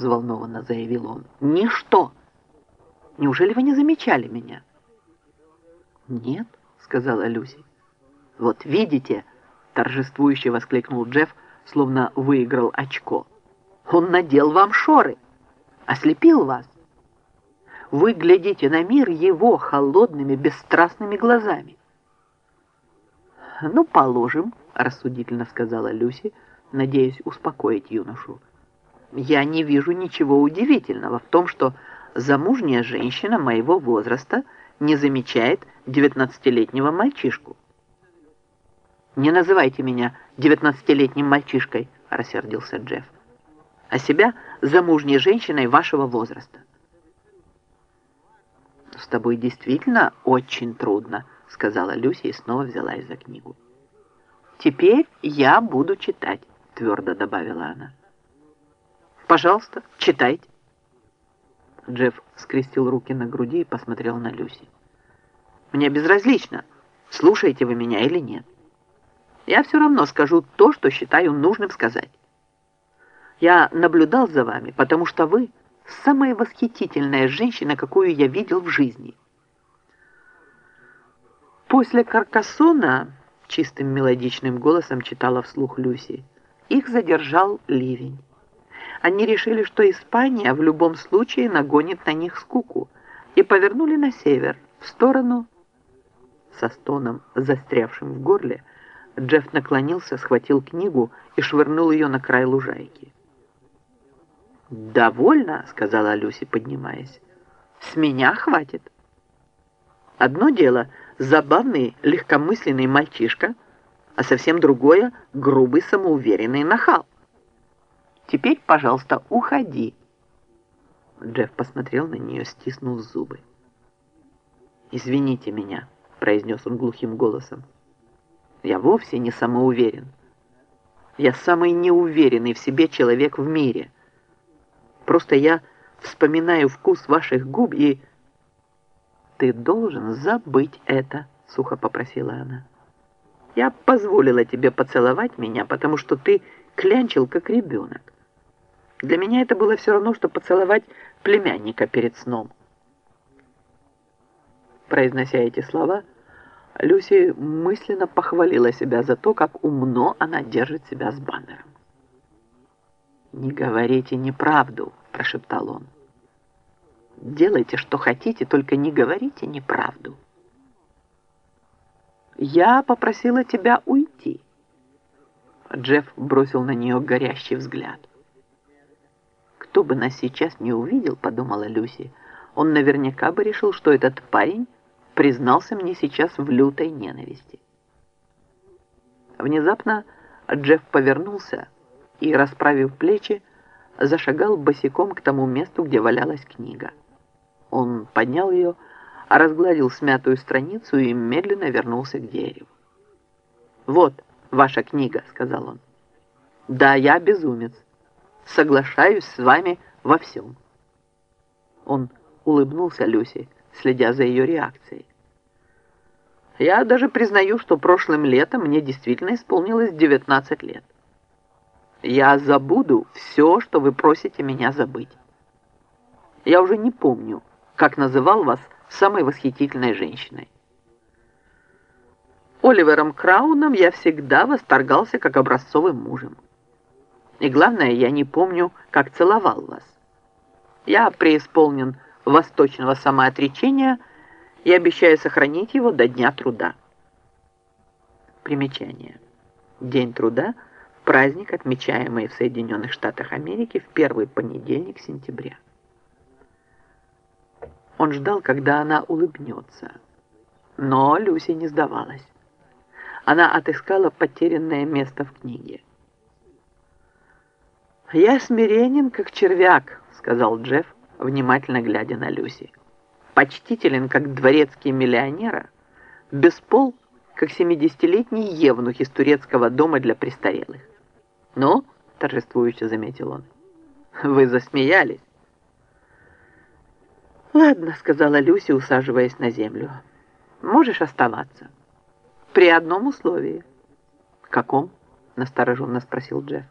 взволнованно заявил он. «Ничто! Неужели вы не замечали меня?» «Нет», — сказала Люси. «Вот видите», — торжествующе воскликнул Джефф, словно выиграл очко. «Он надел вам шоры, ослепил вас. Вы глядите на мир его холодными, бесстрастными глазами». «Ну, положим», — рассудительно сказала Люси, надеясь успокоить юношу. «Я не вижу ничего удивительного в том, что замужняя женщина моего возраста не замечает девятнадцатилетнего мальчишку». «Не называйте меня девятнадцатилетним мальчишкой», — рассердился Джефф, «а себя замужней женщиной вашего возраста». «С тобой действительно очень трудно», — сказала Люся и снова взялась за книгу. «Теперь я буду читать», — твердо добавила она. «Пожалуйста, читайте». Джефф скрестил руки на груди и посмотрел на Люси. «Мне безразлично, слушаете вы меня или нет. Я все равно скажу то, что считаю нужным сказать. Я наблюдал за вами, потому что вы самая восхитительная женщина, какую я видел в жизни». После Каркасона, чистым мелодичным голосом читала вслух Люси, их задержал ливень. Они решили, что Испания в любом случае нагонит на них скуку, и повернули на север, в сторону... Со стоном, застрявшим в горле, Джефф наклонился, схватил книгу и швырнул ее на край лужайки. «Довольно», — сказала Люси, поднимаясь. «С меня хватит». Одно дело — забавный, легкомысленный мальчишка, а совсем другое — грубый, самоуверенный нахал. Теперь, пожалуйста, уходи. Джефф посмотрел на нее, стиснув зубы. «Извините меня», — произнес он глухим голосом. «Я вовсе не самоуверен. Я самый неуверенный в себе человек в мире. Просто я вспоминаю вкус ваших губ и...» «Ты должен забыть это», — сухо попросила она. «Я позволила тебе поцеловать меня, потому что ты клянчил, как ребенок. Для меня это было все равно, что поцеловать племянника перед сном». Произнося эти слова, Люси мысленно похвалила себя за то, как умно она держит себя с баннером. «Не говорите неправду», — прошептал он. Делайте, что хотите, только не говорите неправду. Я попросила тебя уйти. Джефф бросил на нее горящий взгляд. Кто бы нас сейчас не увидел, подумала Люси, он наверняка бы решил, что этот парень признался мне сейчас в лютой ненависти. Внезапно Джефф повернулся и, расправив плечи, зашагал босиком к тому месту, где валялась книга. Он поднял ее, разгладил смятую страницу и медленно вернулся к дереву. «Вот ваша книга», — сказал он. «Да, я безумец. Соглашаюсь с вами во всем». Он улыбнулся Люси, следя за ее реакцией. «Я даже признаю, что прошлым летом мне действительно исполнилось 19 лет. Я забуду все, что вы просите меня забыть. Я уже не помню, как называл вас самой восхитительной женщиной. Оливером Крауном я всегда восторгался как образцовым мужем. И главное, я не помню, как целовал вас. Я преисполнен восточного самоотречения и обещаю сохранить его до Дня труда. Примечание. День труда – праздник, отмечаемый в Соединенных Штатах Америки в первый понедельник сентября. Он ждал, когда она улыбнется. Но Люси не сдавалась. Она отыскала потерянное место в книге. «Я смиренен, как червяк», — сказал Джефф, внимательно глядя на Люси. «Почтителен, как дворецкий миллионера, беспол, как семидесятилетний евнух из турецкого дома для престарелых». «Ну?» — торжествующе заметил он. «Вы засмеялись». «Ладно», — сказала Люси, усаживаясь на землю. «Можешь оставаться. При одном условии». «Каком?» — настороженно спросил Джефф.